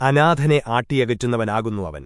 അനാഥനെ ആട്ടിയകറ്റുന്നവനാകുന്നു അവൻ.